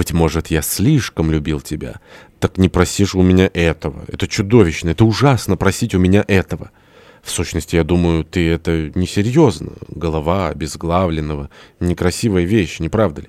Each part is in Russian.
Быть может, я слишком любил тебя. Так не проси же у меня этого. Это чудовищно, это ужасно просить у меня этого. В сущности, я думаю, ты это несерьезно. Голова обезглавленного, некрасивая вещь, не правда ли?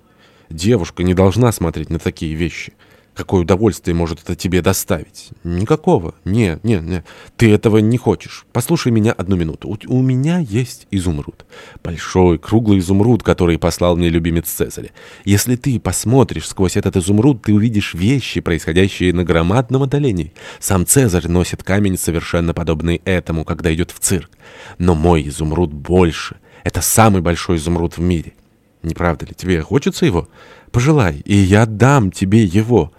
Девушка не должна смотреть на такие вещи. Какое удовольствие может это тебе доставить? Никакого. Нет, нет, нет. Ты этого не хочешь. Послушай меня одну минуту. У, у меня есть изумруд. Большой, круглый изумруд, который послал мне любимец Цезаря. Если ты посмотришь сквозь этот изумруд, ты увидишь вещи, происходящие на громадном отдалении. Сам Цезарь носит камень, совершенно подобный этому, когда идет в цирк. Но мой изумруд больше. Это самый большой изумруд в мире. Не правда ли? Тебе хочется его? Пожелай, и я дам тебе его».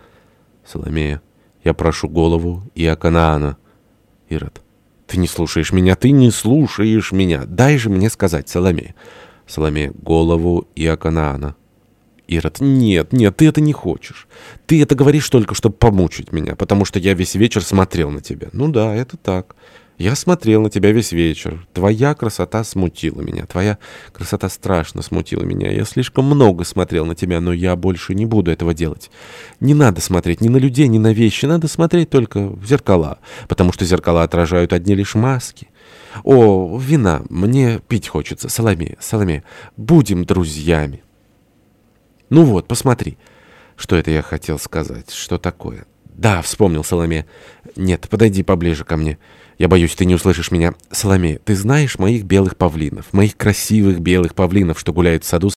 Соломея. Я прошу голову Иоканаана. Ирод. Ты не слушаешь меня, ты не слушаешь меня. Дай же мне сказать, Соломея. Соломея. Голову Иоканаана. Ирод. Нет, нет, ты это не хочешь. Ты это говоришь только, чтобы помучить меня, потому что я весь вечер смотрел на тебя. Ну да, это так. Я смотрел на тебя весь вечер. Твоя красота смутила меня. Твоя красота страшно смутила меня. Я слишком много смотрел на тебя, но я больше не буду этого делать. Не надо смотреть ни на людей, ни на вещи. Надо смотреть только в зеркала, потому что зеркала отражают одни лишь маски. О, вина, мне пить хочется. Соломея, Соломея, будем друзьями. Ну вот, посмотри. Что это я хотел сказать? Что такое? Да, вспомнил Соломея. Нет, подойди поближе ко мне. Я боюсь, ты не услышишь меня. Соломея, ты знаешь моих белых павлинов, моих красивых белых павлинов, что гуляют в саду